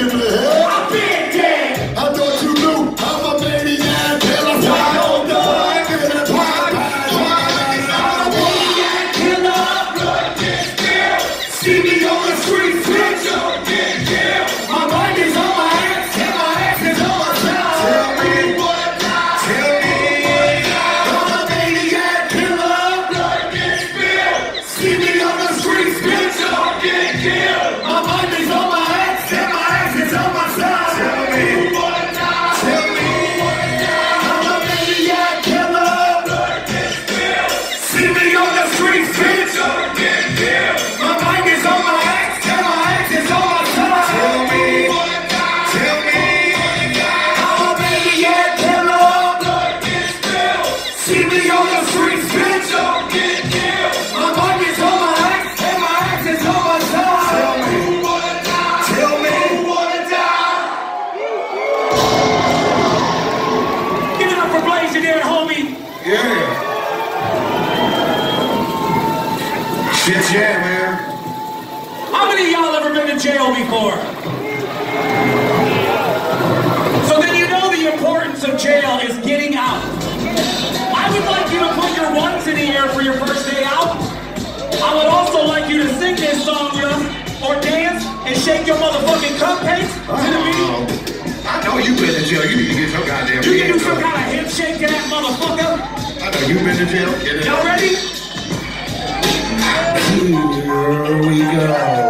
into the hell. How many y'all ever been to jail before? So then you know the importance of jail is getting out. I would like you to put your ones in the air for your first day out. I would also like you to sing this song, yo, or dance and shake your motherfucking cupcakes to the beat. I know you've been in jail. You need to get your goddamn. You can do some kind of hip shake to that motherfucker. I know you've been in jail. Get it. Y'all ready? Here we go.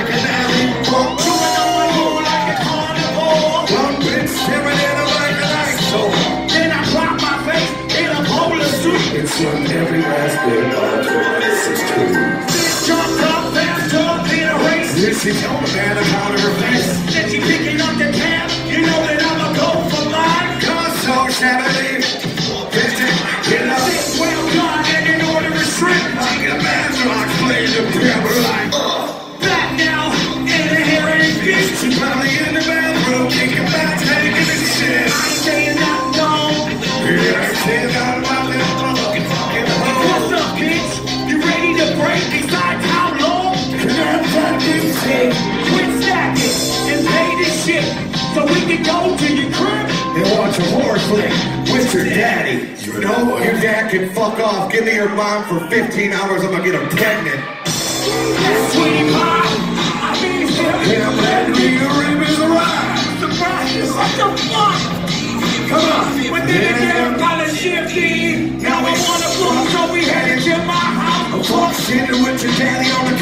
sit down. fuck off. Give me your mom for 15 hours. I'm gonna get her pregnant. I need you. Surprise, what the fuck? Come on. When did damn dollar shift? Now we wanna fuck, so we headed to my house. Fuck with your daddy on the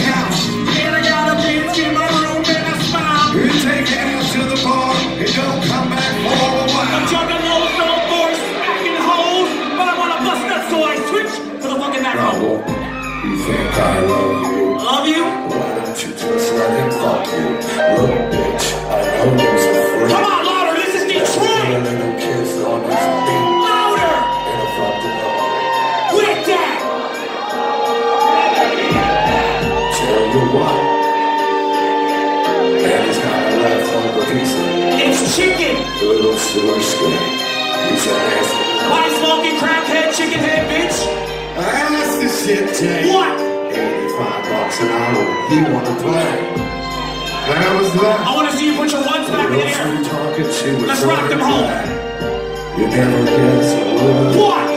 your skin. It's your. Why smoking crackhead, chicken head, bitch? Ass the shit, Jay. What? 85 bucks an hour. He wanna play. That was that. I wanna see you put your ones back in here. Talking, Let's rock them home. You never guess. What?